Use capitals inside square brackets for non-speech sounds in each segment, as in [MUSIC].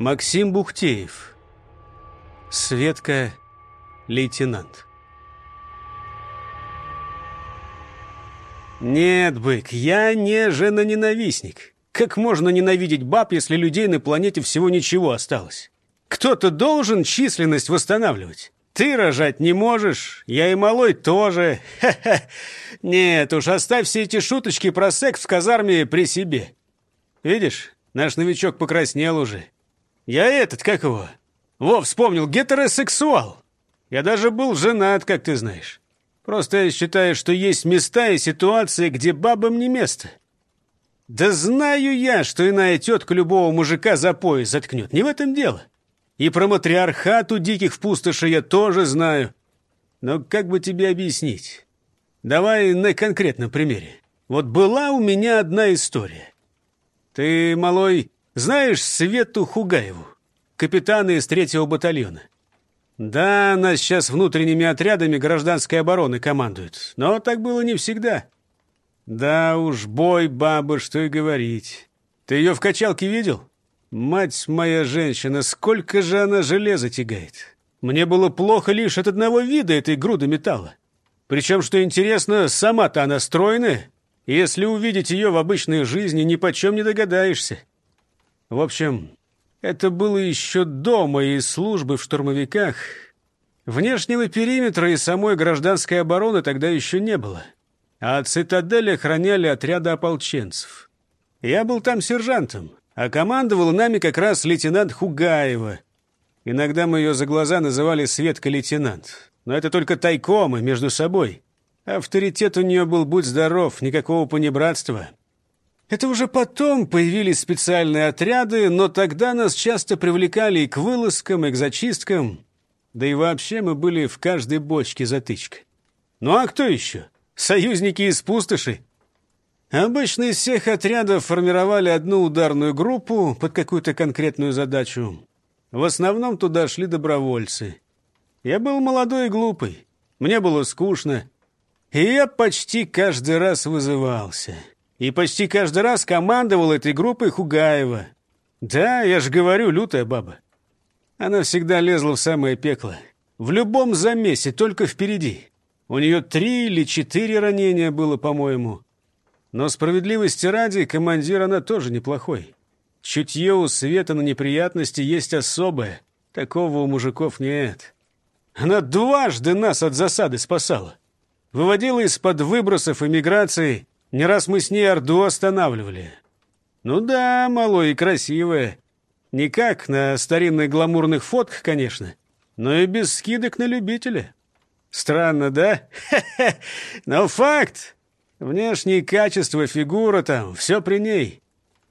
Максим Бухтеев. Светка, лейтенант. Нет, бык, я не женоненавистник. Как можно ненавидеть баб, если людей на планете всего ничего осталось? Кто-то должен численность восстанавливать. Ты рожать не можешь, я и малой тоже. Ха-ха. Нет уж, оставь все эти шуточки про секс в казарме при себе. Видишь, наш новичок покраснел уже. Я этот, как его? Во, вспомнил, гетеросексуал. Я даже был женат, как ты знаешь. Просто я считаю, что есть места и ситуации, где бабам не место. Да знаю я, что иная тетка любого мужика за пояс заткнет. Не в этом дело. И про матриархат у диких в пустоши я тоже знаю. Но как бы тебе объяснить? Давай на конкретном примере. Вот была у меня одна история. Ты, малой, знаешь Свету Хугаеву, капитана из третьего батальона? Да, она сейчас внутренними отрядами гражданской обороны командует, но так было не всегда. Да уж, бой, баба, что и говорить. Ты ее в качалке видел? Мать моя женщина, сколько же она железа тягает. Мне было плохо лишь от одного вида этой груды металла. Причем, что интересно, сама-то она стройная. Если увидеть ее в обычной жизни, ни почем не догадаешься. В общем, это было еще до моей службы в штурмовиках. Внешнего периметра и самой гражданской обороны тогда еще не было. А цитадель охраняли отряды ополченцев. Я был там сержантом, а командовал нами как раз лейтенант Хугаева. Иногда мы ее за глаза называли Светка-лейтенант. Но это только тайком и между собой. Авторитет у нее был, будь здоров, никакого понебратства. Это уже потом появились специальные отряды, но тогда нас часто привлекали и к вылазкам, и к зачисткам. Да и вообще мы были в каждой бочке затычка. Ну а кто еще? Союзники из пустоши. Обычно из всех отрядов формировали одну ударную группу под какую-то конкретную задачу. В основном туда шли добровольцы. Я был молодой и глупый. Мне было скучно. И я почти каждый раз вызывался. И почти каждый раз командовал этой группой Хугаева. Да, я же говорю, лютая баба. Она всегда лезла в самое пекло. В любом замесе, только впереди. У нее три или четыре ранения было, по-моему. Но справедливости ради, командир она тоже неплохой. Чутье у Света на неприятности есть особое. Такого у мужиков нет. Она дважды нас от засады спасала. Выводила из-под выбросов иммиграции. Не раз мы с ней Орду останавливали. Ну да, малой и красивая. Не как на старинных гламурных фотках, конечно, но и без скидок на любителя. Странно, да? Но факт. Внешние качества, фигура там, все при ней.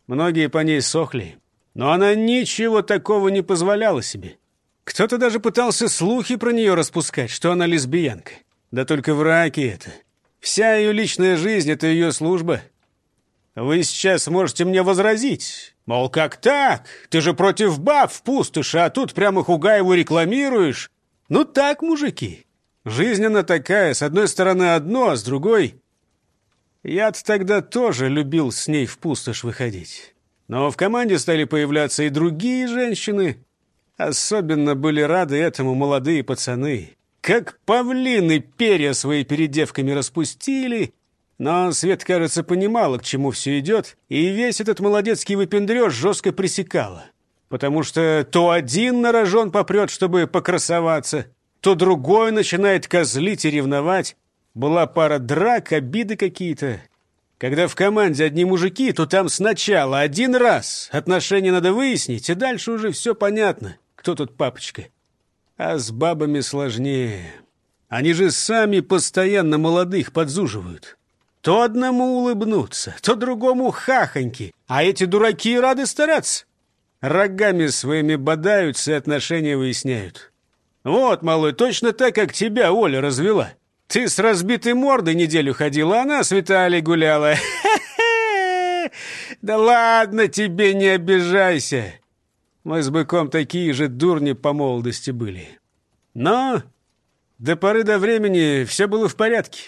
Многие по ней сохли. Но она ничего такого не позволяла себе. Кто-то даже пытался слухи про нее распускать, что она лесбиянка. Да только враки это. Вся ее личная жизнь — это ее служба. Вы сейчас можете мне возразить. Мол, как так? Ты же против баб в пустоши, а тут прямо Хугаеву рекламируешь. Ну так, мужики. Жизнь она такая, с одной стороны одно, а с другой... Я-то тогда тоже любил с ней в пустошь выходить. Но в команде стали появляться и другие женщины. Особенно были рады этому молодые пацаны. Как павлины перья свои перед девками распустили. Но Свет, кажется, понимала, к чему все идет, и весь этот молодецкий выпендреж жестко пресекала. Потому что то один на рожон попрет, чтобы покрасоваться, то другой начинает козлить и ревновать. Была пара драк, обиды какие-то. Когда в команде одни мужики, то там сначала один раз отношения надо выяснить, и дальше уже все понятно, кто тут папочка. А с бабами сложнее. Они же сами постоянно молодых подзуживают. То одному улыбнуться, то другому хахоньки, а эти дураки рады стараться. Рогами своими бодаются и отношения выясняют. Вот, малой, точно так, как тебя Оля развела. Ты с разбитой мордой неделю ходила, а она с Виталий гуляла. [LAUGHS] Да ладно тебе, не обижайся. Мы с быком такие же дурни по молодости были. Но до поры до времени все было в порядке.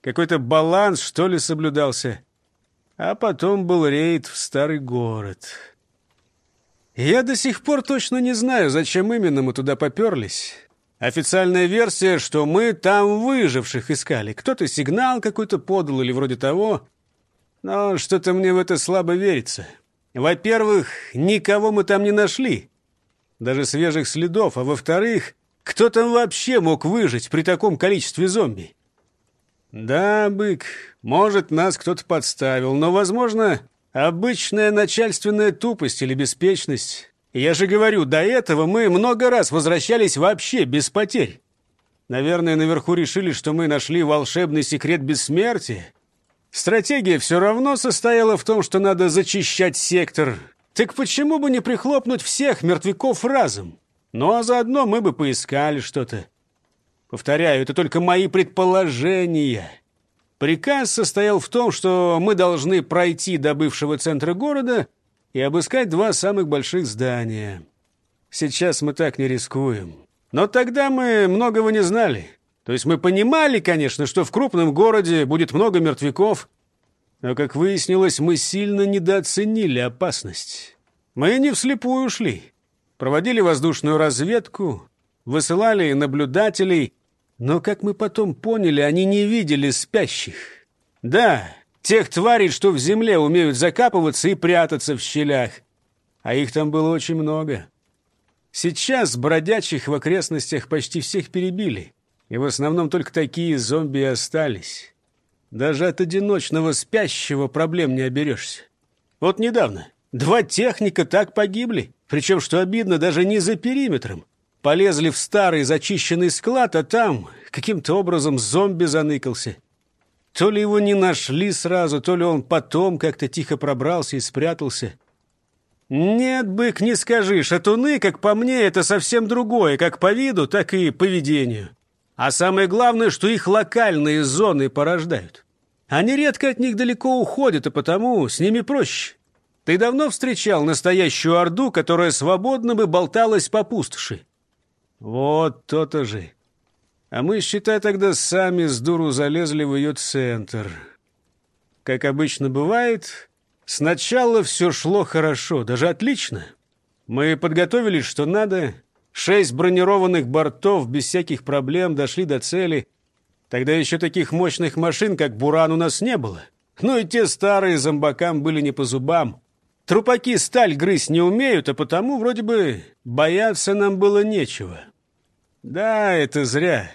Какой-то баланс, что ли, соблюдался. А потом был рейд в старый город. Я до сих пор точно не знаю, зачем именно мы туда поперлись. Официальная версия, что мы там выживших искали. Кто-то сигнал какой-то подал или вроде того. Но что-то мне в это слабо верится. Во-первых, никого мы там не нашли. Даже свежих следов. А во-вторых, кто там вообще мог выжить при таком количестве зомби? Да, бык, может, нас кто-то подставил, но, возможно, обычная начальственная тупость или беспечность. Я же говорю, до этого мы много раз возвращались вообще без потерь. Наверное, наверху решили, что мы нашли волшебный секрет бессмертия. Стратегия все равно состояла в том, что надо зачищать сектор. Так почему бы не прихлопнуть всех мертвяков разом? Ну а заодно мы бы поискали что-то. Повторяю, это только мои предположения. Приказ состоял в том, что мы должны пройти до бывшего центра города — и обыскать два самых больших здания. Сейчас мы так не рискуем. Но тогда мы многого не знали. То есть мы понимали, конечно, что в крупном городе будет много мертвяков, но, как выяснилось, мы сильно недооценили опасность. Мы не вслепую шли. Проводили воздушную разведку, высылали наблюдателей, но, как мы потом поняли, они не видели спящих. Да, Тех тварей, что в земле умеют закапываться и прятаться в щелях. А их там было очень много. Сейчас бродячих в окрестностях почти всех перебили. И в основном только такие зомби остались. Даже от одиночного спящего проблем не оберешься. Вот недавно два техника так погибли. Причем, что обидно, даже не за периметром. Полезли в старый зачищенный склад, а там каким-то образом зомби заныкался. То ли его не нашли сразу, то ли он потом как-то тихо пробрался и спрятался. Нет, бык, не скажи, шатуны, как по мне, это совсем другое, как по виду, так и поведению. А самое главное, что их локальные зоны порождают. Они редко от них далеко уходят, и потому с ними проще. Ты давно встречал настоящую орду, которая свободно бы болталась по пустоши? Вот то-то же. А мы, считай, тогда сами с дуру залезли в ее центр. Как обычно бывает, сначала все шло хорошо, даже отлично. Мы подготовились, что надо. Шесть бронированных бортов без всяких проблем дошли до цели. Тогда еще таких мощных машин, как «Буран», у нас не было. Ну и те старые зомбакам были не по зубам. Трупаки сталь грызть не умеют, а потому вроде бы бояться нам было нечего. Да, это зря.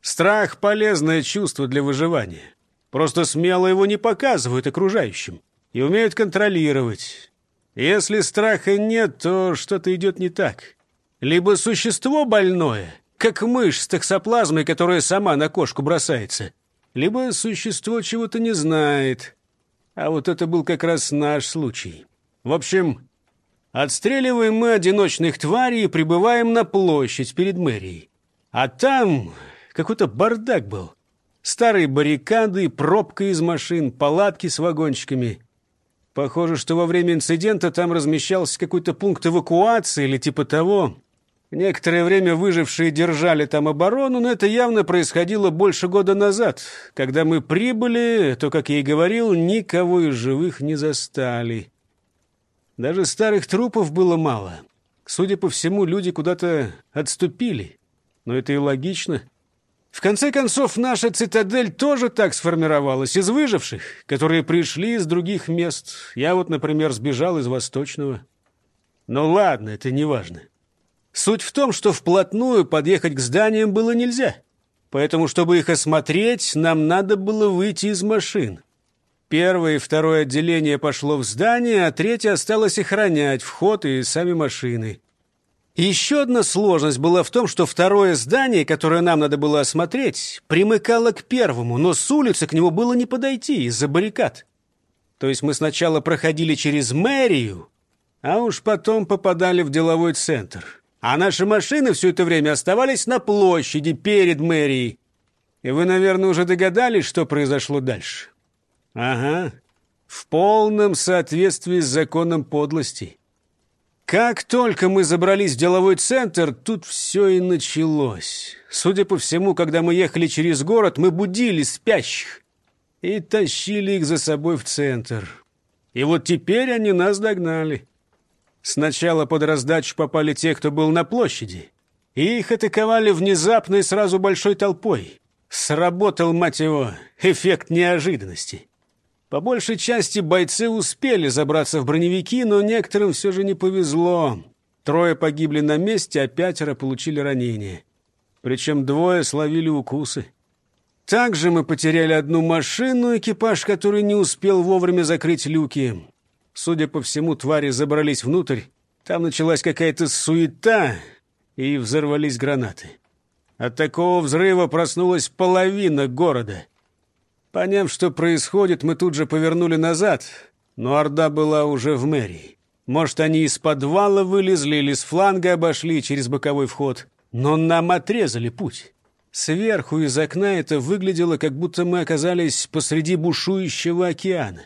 Страх — полезное чувство для выживания. Просто смело его не показывают окружающим и умеют контролировать. Если страха нет, то что-то идет не так. Либо существо больное, как мышь с токсоплазмой, которая сама на кошку бросается, либо существо чего-то не знает. А вот это был как раз наш случай. В общем, отстреливаем мы одиночных тварей и прибываем на площадь перед мэрией. А там какой-то бардак был. Старые баррикады, пробка из машин, палатки с вагончиками. Похоже, что во время инцидента там размещался какой-то пункт эвакуации или типа того. Некоторое время выжившие держали там оборону, но это явно происходило больше года назад. Когда мы прибыли, то, как я и говорил, никого из живых не застали. Даже старых трупов было мало. Судя по всему, люди куда-то отступили. Но это и логично. В конце концов, наша цитадель тоже так сформировалась, из выживших, которые пришли из других мест. Я вот, например, сбежал из Восточного. Но ладно, это не важно. Суть в том, что вплотную подъехать к зданиям было нельзя. Поэтому, чтобы их осмотреть, нам надо было выйти из машин. Первое и второе отделение пошло в здание, а третье осталось охранять вход и сами машины. Еще одна сложность была в том, что второе здание, которое нам надо было осмотреть, примыкало к первому, но с улицы к нему было не подойти из-за баррикад. То есть мы сначала проходили через мэрию, а уж потом попадали в деловой центр. А наши машины все это время оставались на площади перед мэрией. И вы, наверное, уже догадались, что произошло дальше. Ага, в полном соответствии с законом подлости. Как только мы забрались в деловой центр, тут все и началось. Судя по всему, когда мы ехали через город, мы будили спящих и тащили их за собой в центр. И вот теперь они нас догнали. Сначала под раздачу попали те, кто был на площади. И их атаковали внезапно и сразу большой толпой. Сработал, мать его, эффект неожиданности. По большей части бойцы успели забраться в броневики, но некоторым все же не повезло. Трое погибли на месте, а пятеро получили ранения. Причем двое словили укусы. Также мы потеряли одну машину, экипаж, который не успел вовремя закрыть люки. Судя по всему, твари забрались внутрь. Там началась какая-то суета, и взорвались гранаты. От такого взрыва проснулась половина города. Поняв, что происходит, мы тут же повернули назад, но Орда была уже в мэрии. Может, они из подвала вылезли или с фланга обошли через боковой вход, но нам отрезали путь. Сверху из окна это выглядело, как будто мы оказались посреди бушующего океана.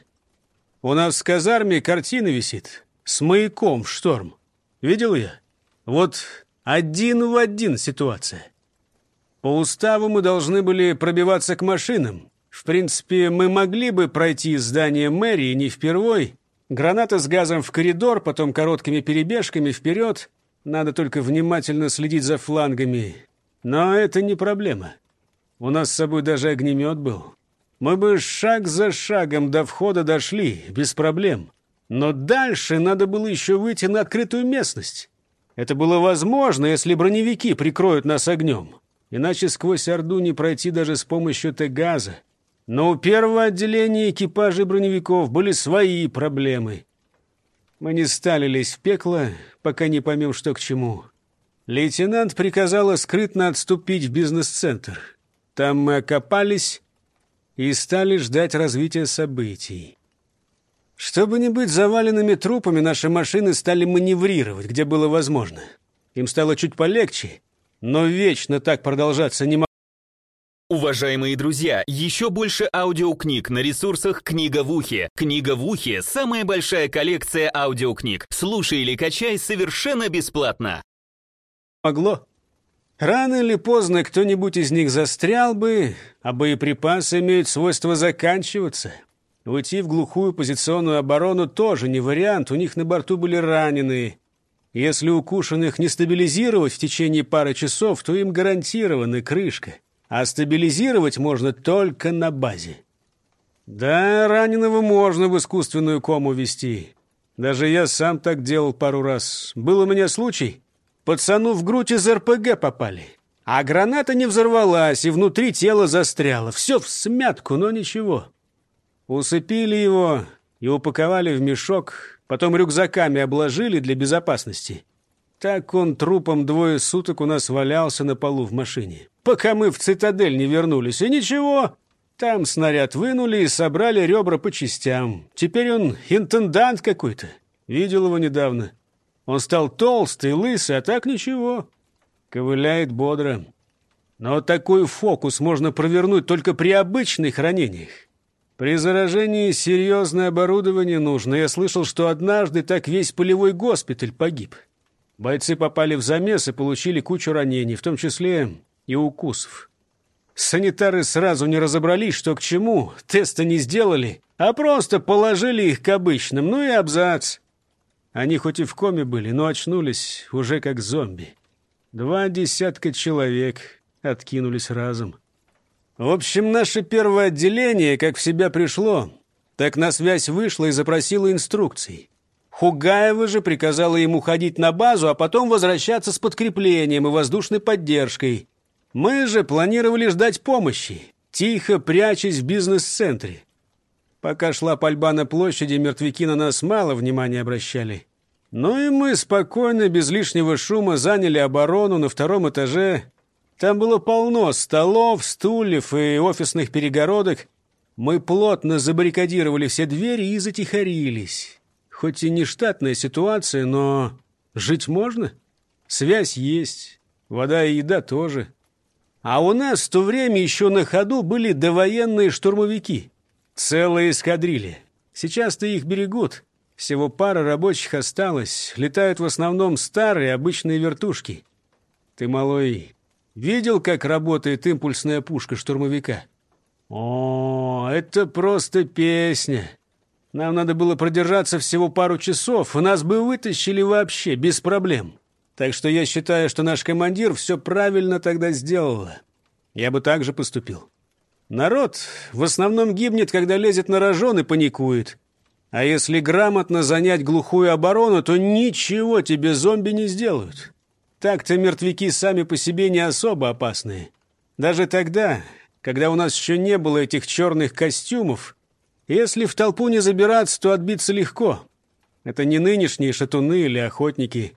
У нас в казарме картина висит с маяком в шторм. Видел я? Вот один в один ситуация. По уставу мы должны были пробиваться к машинам. В принципе, мы могли бы пройти из здания мэрии не впервой. Граната с газом в коридор, потом короткими перебежками вперед. Надо только внимательно следить за флангами. Но это не проблема. У нас с собой даже огнемет был. Мы бы шаг за шагом до входа дошли, без проблем. Но дальше надо было еще выйти на открытую местность. Это было возможно, если броневики прикроют нас огнем. Иначе сквозь Орду не пройти даже с помощью Т-газа. Но у первого отделения экипажей броневиков были свои проблемы. Мы не стали лезть в пекло, пока не поймем, что к чему. Лейтенант приказала скрытно отступить в бизнес-центр. Там мы окопались и стали ждать развития событий. Чтобы не быть заваленными трупами, наши машины стали маневрировать, где было возможно. Им стало чуть полегче, но вечно так продолжаться не могло. Уважаемые друзья, еще больше аудиокниг на ресурсах «Книга в ухе». «Книга в ухе» — самая большая коллекция аудиокниг. Слушай или качай совершенно бесплатно. Могло. Рано или поздно кто-нибудь из них застрял бы, а боеприпасы имеют свойство заканчиваться. Уйти в глухую позиционную оборону тоже не вариант, у них на борту были раненые. Если укушенных не стабилизировать в течение пары часов, то им гарантирована крышка. А стабилизировать можно только на базе. Да, раненого можно в искусственную кому вести. Даже я сам так делал пару раз. Был у меня случай. Пацану в грудь из РПГ попали. А граната не взорвалась, и внутри тело застряло. Все в смятку, но ничего. Усыпили его и упаковали в мешок, потом рюкзаками обложили для безопасности. Так он трупом двое суток у нас валялся на полу в машине. Пока мы в цитадель не вернулись, и ничего. Там снаряд вынули и собрали ребра по частям. Теперь он интендант какой-то. Видел его недавно. Он стал толстый, лысый, а так ничего. Ковыляет бодро. Но такой фокус можно провернуть только при обычных ранениях. При заражении серьезное оборудование нужно. Я слышал, что однажды так весь полевой госпиталь погиб. Бойцы попали в замес и получили кучу ранений, в том числе и укусов. Санитары сразу не разобрались, что к чему, теста не сделали, а просто положили их к обычным, ну и абзац. Они хоть и в коме были, но очнулись уже как зомби. Два десятка человек откинулись разом. В общем, наше первое отделение, как в себя пришло, так на связь вышло и запросило инструкций. Хугаева же приказала ему ходить на базу, а потом возвращаться с подкреплением и воздушной поддержкой. Мы же планировали ждать помощи, тихо прячась в бизнес-центре. Пока шла пальба на площади, мертвяки на нас мало внимания обращали. Ну и мы спокойно, без лишнего шума, заняли оборону на втором этаже там было полно столов, стульев и офисных перегородок. Мы плотно забаррикадировали все двери и затихарились. Хоть и не штатная ситуация, но жить можно. Связь есть, вода и еда тоже. А у нас в то время еще на ходу были довоенные штурмовики. Целые эскадрильи. Сейчас-то их берегут. Всего пара рабочих осталось. Летают в основном старые обычные вертушки. Ты, малой, Видел, как работает импульсная пушка штурмовика? О, это просто песня. Нам надо было продержаться всего пару часов, и нас бы вытащили вообще, без проблем. Так что я считаю, что наш командир все правильно тогда сделал. Я бы так же поступил. Народ в основном гибнет, когда лезет на рожон и паникует. А если грамотно занять глухую оборону, то ничего тебе зомби не сделают. Так-то мертвяки сами по себе не особо опасные. Даже тогда, когда у нас еще не было этих черных костюмов, если в толпу не забираться, то отбиться легко. Это не нынешние шатуны или охотники.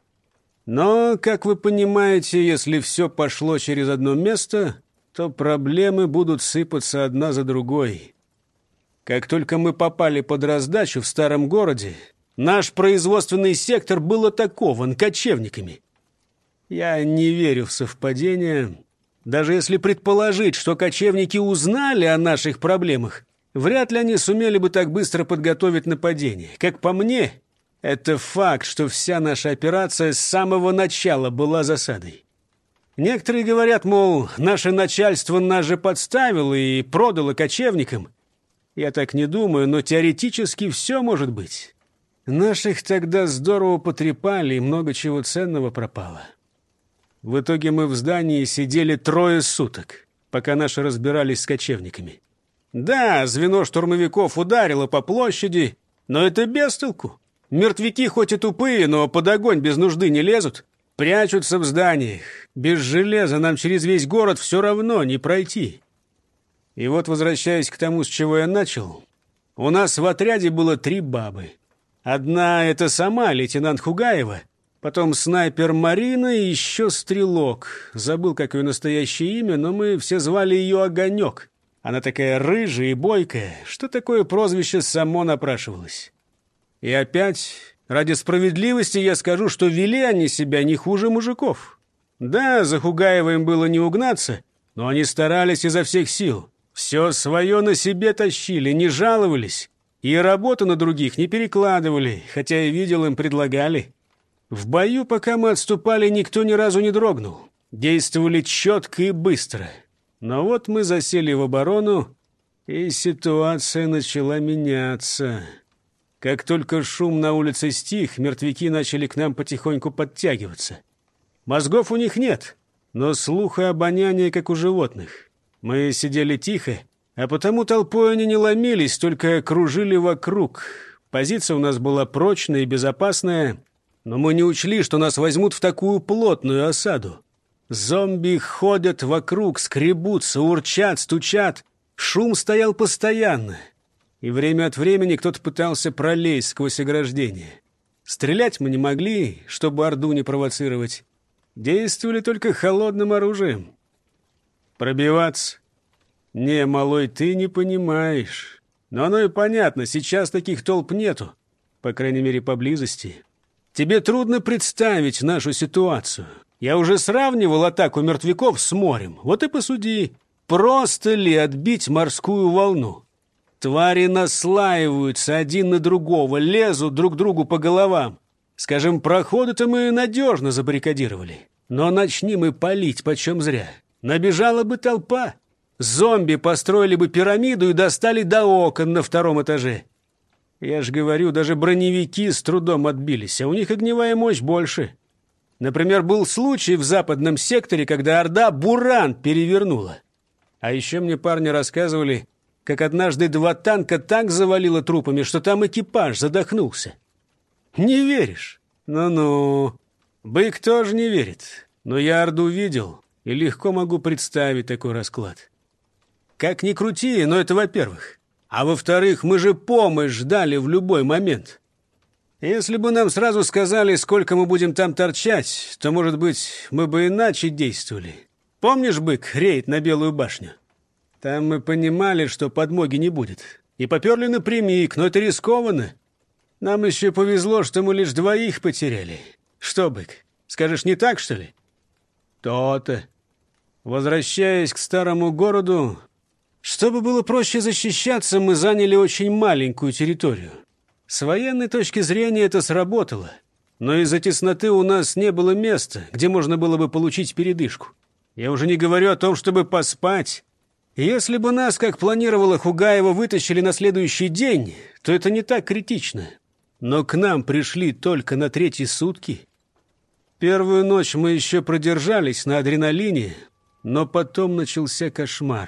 Но, как вы понимаете, если все пошло через одно место, то проблемы будут сыпаться одна за другой. Как только мы попали под раздачу в старом городе, наш производственный сектор был атакован кочевниками. Я не верю в совпадения. Даже если предположить, что кочевники узнали о наших проблемах, Вряд ли они сумели бы так быстро подготовить нападение. Как по мне, это факт, что вся наша операция с самого начала была засадой. Некоторые говорят, мол, наше начальство нас же подставило и продало кочевникам. Я так не думаю, но теоретически все может быть. Наших тогда здорово потрепали, и много чего ценного пропало. В итоге мы в здании сидели трое суток, пока наши разбирались с кочевниками. Да, звено штурмовиков ударило по площади, но это без толку. Мертвяки хоть и тупые, но под огонь без нужды не лезут. Прячутся в зданиях. Без железа нам через весь город все равно не пройти. И вот, возвращаясь к тому, с чего я начал, у нас в отряде было три бабы. Одна — это сама лейтенант Хугаева, потом снайпер Марина и еще стрелок. Забыл, как ее настоящее имя, но мы все звали ее Огонек. Она такая рыжая и бойкая, что такое прозвище само напрашивалось. И опять, ради справедливости я скажу, что вели они себя не хуже мужиков. Да, за Хугаева им было не угнаться, но они старались изо всех сил. Все свое на себе тащили, не жаловались. И работу на других не перекладывали, хотя и видел им предлагали. В бою, пока мы отступали, никто ни разу не дрогнул. Действовали четко и быстро. Но вот мы засели в оборону, и ситуация начала меняться. Как только шум на улице стих, мертвяки начали к нам потихоньку подтягиваться. Мозгов у них нет, но слух и обоняние, как у животных. Мы сидели тихо, а потому толпой они не ломились, только кружили вокруг. Позиция у нас была прочная и безопасная, но мы не учли, что нас возьмут в такую плотную осаду. Зомби ходят вокруг, скребутся, урчат, стучат. Шум стоял постоянно. И время от времени кто-то пытался пролезть сквозь ограждение. Стрелять мы не могли, чтобы Орду не провоцировать. Действовали только холодным оружием. Пробиваться? Не, малой, ты не понимаешь. Но оно и понятно, сейчас таких толп нету. По крайней мере, поблизости. Тебе трудно представить нашу ситуацию. Я уже сравнивал атаку мертвяков с морем. Вот и посуди, просто ли отбить морскую волну? Твари наслаиваются один на другого, лезут друг другу по головам. Скажем, проходы-то мы надежно забаррикадировали. Но начни мы палить почем зря. Набежала бы толпа. Зомби построили бы пирамиду и достали до окон на втором этаже. Я ж говорю, даже броневики с трудом отбились, а у них огневая мощь больше. Например, был случай в западном секторе, когда Орда Буран перевернула. А еще мне парни рассказывали, как однажды два танка так завалило трупами, что там экипаж задохнулся. Не веришь? Ну-ну. Бык тоже не верит. Но я Орду видел и легко могу представить такой расклад. Как ни крути, но это во-первых. А во-вторых, мы же помощь ждали в любой момент. Если бы нам сразу сказали, сколько мы будем там торчать, то, может быть, мы бы иначе действовали. Помнишь, бык, рейд на Белую башню? Там мы понимали, что подмоги не будет. И поперли напрямик, но это рискованно. Нам еще повезло, что мы лишь двоих потеряли. Что, бык, скажешь, не так, что ли? То-то. Возвращаясь к старому городу, чтобы было проще защищаться, мы заняли очень маленькую территорию. С военной точки зрения это сработало, но из-за тесноты у нас не было места, где можно было бы получить передышку. Я уже не говорю о том, чтобы поспать. Если бы нас, как планировала Хугаева, вытащили на следующий день, то это не так критично. Но к нам пришли только на третьи сутки. Первую ночь мы еще продержались на адреналине, но потом начался кошмар.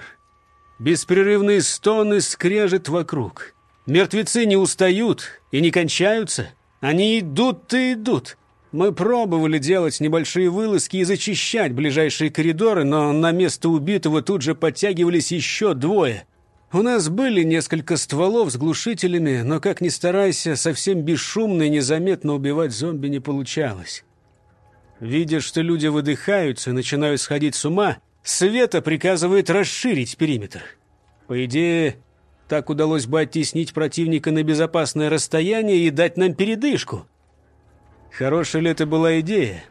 Беспрерывные стоны скрежет вокруг. Мертвецы не устают и не кончаются. Они идут и идут. Мы пробовали делать небольшие вылазки и зачищать ближайшие коридоры, но на место убитого тут же подтягивались еще двое. У нас были несколько стволов с глушителями, но, как ни старайся, совсем бесшумно и незаметно убивать зомби не получалось. Видя, что люди выдыхаются и начинают сходить с ума, Света приказывает расширить периметр. По идее, так удалось бы оттеснить противника на безопасное расстояние и дать нам передышку. Хорошая ли это была идея?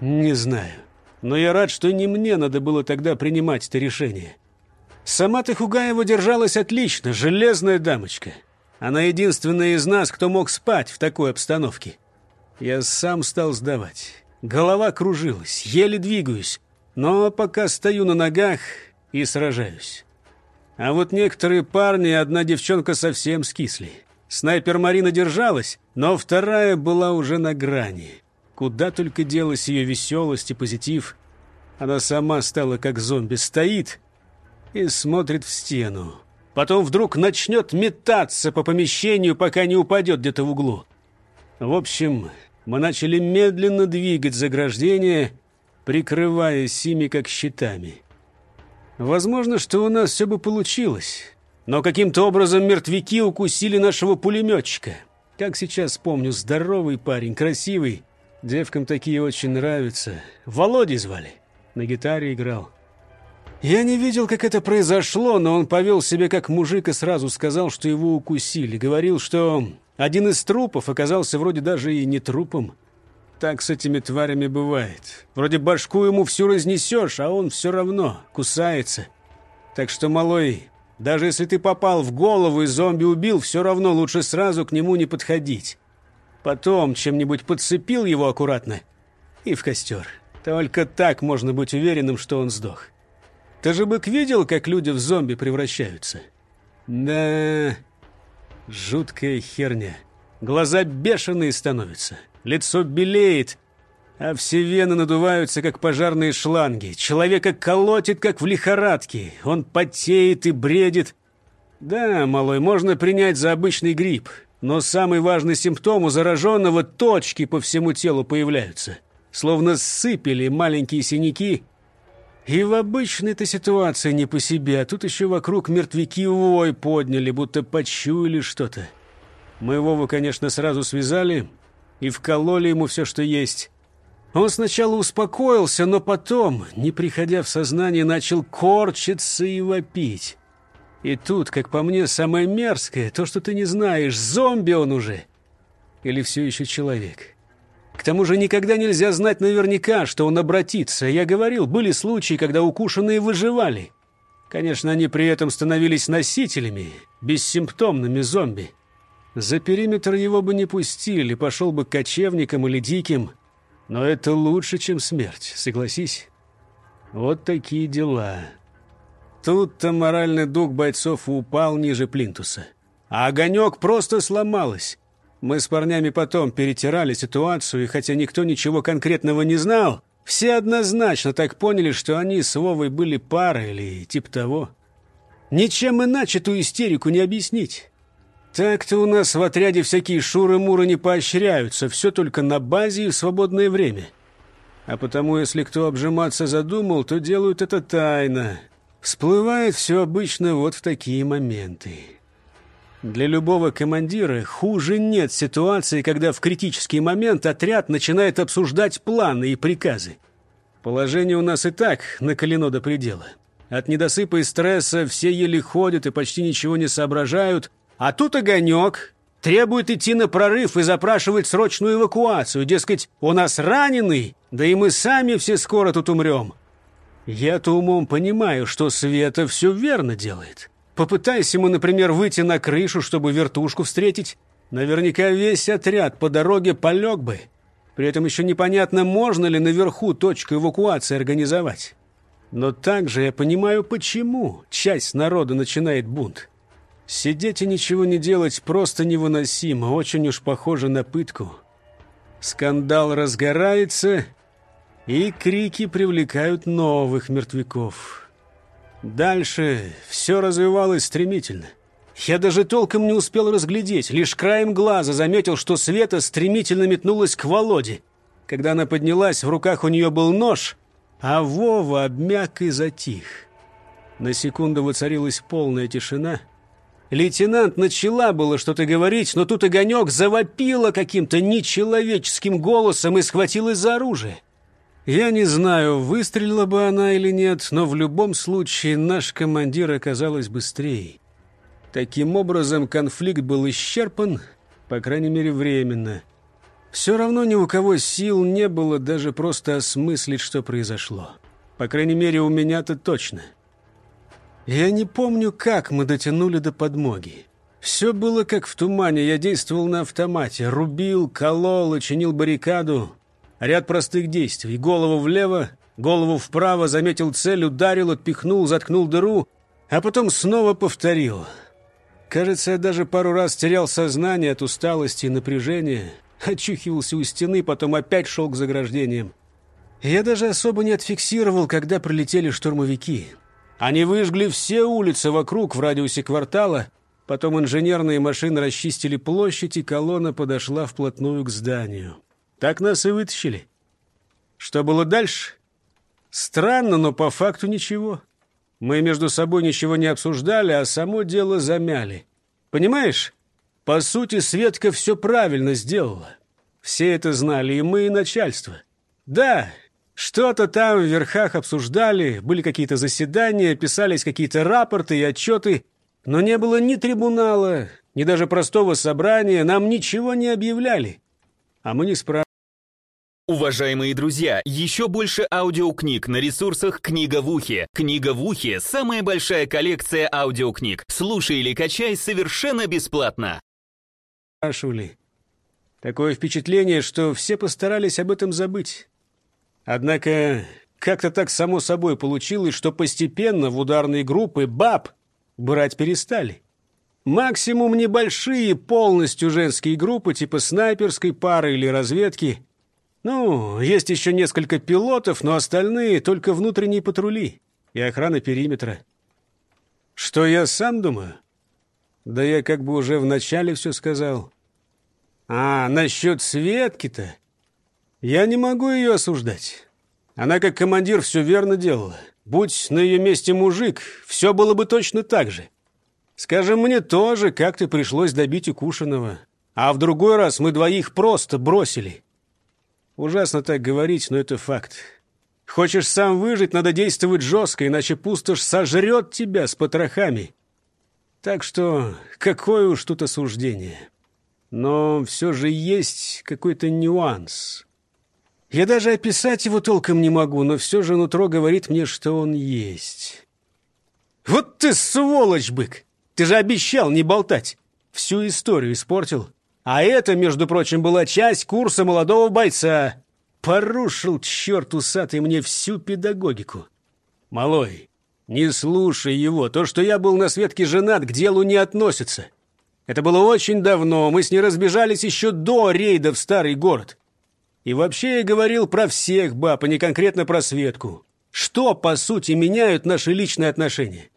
Не знаю. Но я рад, что не мне надо было тогда принимать это решение. Сама-то Хугаева держалась отлично, железная дамочка. Она единственная из нас, кто мог спать в такой обстановке. Я сам стал сдавать. Голова кружилась, еле двигаюсь, но пока стою на ногах и сражаюсь. А вот некоторые парни и одна девчонка совсем скисли. Снайпер Марина держалась, но вторая была уже на грани. Куда только делась ее веселость и позитив. Она сама стала как зомби, стоит и смотрит в стену. Потом вдруг начнет метаться по помещению, пока не упадет где-то в углу. В общем, мы начали медленно двигать заграждение, прикрываясь ими как щитами. Возможно, что у нас все бы получилось, но каким-то образом мертвяки укусили нашего пулеметчика. Как сейчас помню, здоровый парень, красивый. Девкам такие очень нравятся. Володей звали. На гитаре играл. Я не видел, как это произошло, но он повел себя как мужик и сразу сказал, что его укусили. Говорил, что один из трупов оказался вроде даже и не трупом. Так с этими тварями бывает. Вроде башку ему всю разнесешь, а он все равно кусается. Так что, малой, даже если ты попал в голову и зомби убил, все равно лучше сразу к нему не подходить. Потом чем-нибудь подцепил его аккуратно и в костер. Только так можно быть уверенным, что он сдох. Ты же бык видел, как люди в зомби превращаются? Да, жуткая херня. Глаза бешеные становятся, лицо белеет, а все вены надуваются, как пожарные шланги. Человека колотит, как в лихорадке. Он потеет и бредит. Да, малой, можно принять за обычный грипп, но самый важный симптом у зараженного – точки по всему телу появляются. Словно сыпели маленькие синяки. И в обычной-то ситуации не по себе, а тут еще вокруг мертвяки вой подняли, будто почуяли что-то. Мы Вову, конечно, сразу связали и вкололи ему все, что есть. Он сначала успокоился, но потом, не приходя в сознание, начал корчиться и вопить. И тут, как по мне, самое мерзкое, то, что ты не знаешь, зомби он уже или все еще человек. К тому же никогда нельзя знать наверняка, что он обратится. Я говорил, были случаи, когда укушенные выживали. Конечно, они при этом становились носителями, бессимптомными зомби. За периметр его бы не пустили, пошел бы к кочевникам или диким – но это лучше, чем смерть, согласись. Вот такие дела. Тут-то моральный дух бойцов упал ниже плинтуса. А огонек просто сломалась. Мы с парнями потом перетирали ситуацию, и хотя никто ничего конкретного не знал, все однозначно так поняли, что они с Вовой были парой или типа того. Ничем иначе ту истерику не объяснить. Так-то у нас в отряде всякие шуры-муры не поощряются, все только на базе и в свободное время. А потому, если кто обжиматься задумал, то делают это тайно. Всплывает все обычно вот в такие моменты. Для любого командира хуже нет ситуации, когда в критический момент отряд начинает обсуждать планы и приказы. Положение у нас и так накалено до предела. От недосыпа и стресса все еле ходят и почти ничего не соображают – а тут огонек требует идти на прорыв и запрашивает срочную эвакуацию. Дескать, у нас раненый, да и мы сами все скоро тут умрем. Я-то умом понимаю, что Света все верно делает. Попытайся мы, например, выйти на крышу, чтобы вертушку встретить. Наверняка весь отряд по дороге полег бы. При этом еще непонятно, можно ли наверху точку эвакуации организовать. Но также я понимаю, почему часть народа начинает бунт. Сидеть и ничего не делать просто невыносимо, очень уж похоже на пытку. Скандал разгорается, и крики привлекают новых мертвяков. Дальше все развивалось стремительно. Я даже толком не успел разглядеть, лишь краем глаза заметил, что Света стремительно метнулась к Володе. Когда она поднялась, в руках у нее был нож, а Вова обмяк и затих. На секунду воцарилась полная тишина. Лейтенант начала было что-то говорить, но тут огонек завопила каким-то нечеловеческим голосом и схватилась за оружие. Я не знаю, выстрелила бы она или нет, но в любом случае наш командир оказалась быстрее. Таким образом, конфликт был исчерпан, по крайней мере, временно. Все равно ни у кого сил не было даже просто осмыслить, что произошло. По крайней мере, у меня-то точно. Я не помню, как мы дотянули до подмоги. Все было как в тумане. Я действовал на автомате. Рубил, колол и чинил баррикаду. Ряд простых действий. Голову влево, голову вправо, заметил цель, ударил, отпихнул, заткнул дыру, а потом снова повторил. Кажется, я даже пару раз терял сознание от усталости и напряжения, очухивался у стены, потом опять шел к заграждениям. Я даже особо не отфиксировал, когда прилетели штурмовики. Они выжгли все улицы вокруг в радиусе квартала, потом инженерные машины расчистили площадь, и колонна подошла вплотную к зданию. Так нас и вытащили. Что было дальше? Странно, но по факту ничего. Мы между собой ничего не обсуждали, а само дело замяли. Понимаешь? По сути, Светка все правильно сделала. Все это знали, и мы, и начальство. Да, что-то там в верхах обсуждали, были какие-то заседания, писались какие-то рапорты и отчеты, но не было ни трибунала, ни даже простого собрания, нам ничего не объявляли. А мы не спрашивали. Уважаемые друзья, еще больше аудиокниг на ресурсах «Книга в ухе». «Книга в ухе» — самая большая коллекция аудиокниг. Слушай или качай совершенно бесплатно. Спрашивали. Такое впечатление, что все постарались об этом забыть. Однако как-то так само собой получилось, что постепенно в ударные группы баб брать перестали. Максимум небольшие полностью женские группы, типа снайперской пары или разведки — ну, есть еще несколько пилотов, но остальные только внутренние патрули и охрана периметра. Что я сам думаю? Да я как бы уже вначале все сказал. А, насчет Светки-то? Я не могу ее осуждать. Она как командир все верно делала. Будь на ее месте мужик, все было бы точно так же. Скажем, мне тоже как-то пришлось добить Укушиного. А в другой раз мы двоих просто бросили. Ужасно так говорить, но это факт. Хочешь сам выжить, надо действовать жестко, иначе пустошь сожрет тебя с потрохами. Так что какое уж тут осуждение. Но все же есть какой-то нюанс. Я даже описать его толком не могу, но все же нутро говорит мне, что он есть. Вот ты сволочь, бык! Ты же обещал не болтать. Всю историю испортил. А это, между прочим, была часть курса молодого бойца. Порушил черт усатый мне всю педагогику. Малой, не слушай его. То, что я был на Светке женат, к делу не относится. Это было очень давно. Мы с ней разбежались еще до рейда в старый город. И вообще я говорил про всех баб, а не конкретно про Светку. Что, по сути, меняют наши личные отношения?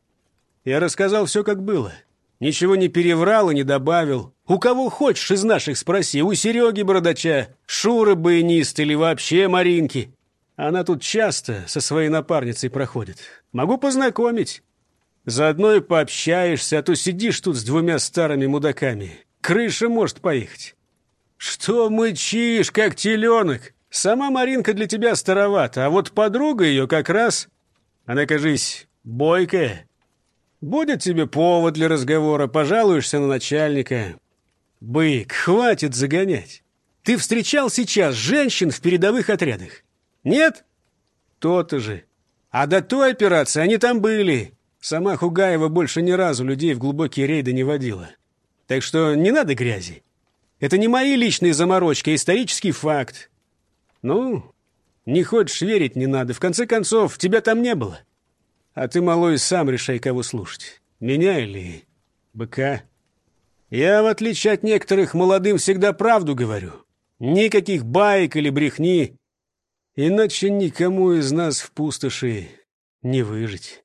Я рассказал все, как было. Ничего не переврал и не добавил. У кого хочешь из наших спроси. У Сереги Бородача, Шуры Баянист или вообще Маринки. Она тут часто со своей напарницей проходит. Могу познакомить. Заодно и пообщаешься, а то сидишь тут с двумя старыми мудаками. Крыша может поехать. Что мычишь, как теленок? Сама Маринка для тебя старовата, а вот подруга ее как раз... Она, кажись, бойкая. Будет тебе повод для разговора, пожалуешься на начальника. Бык, хватит загонять. Ты встречал сейчас женщин в передовых отрядах? Нет? То-то же. А до той операции они там были. Сама Хугаева больше ни разу людей в глубокие рейды не водила. Так что не надо грязи. Это не мои личные заморочки, а исторический факт. Ну, Не хочешь верить, не надо. В конце концов, тебя там не было. А ты, малой, сам решай, кого слушать. Меня или быка. Я, в отличие от некоторых, молодым всегда правду говорю. Никаких баек или брехни. Иначе никому из нас в пустоши не выжить.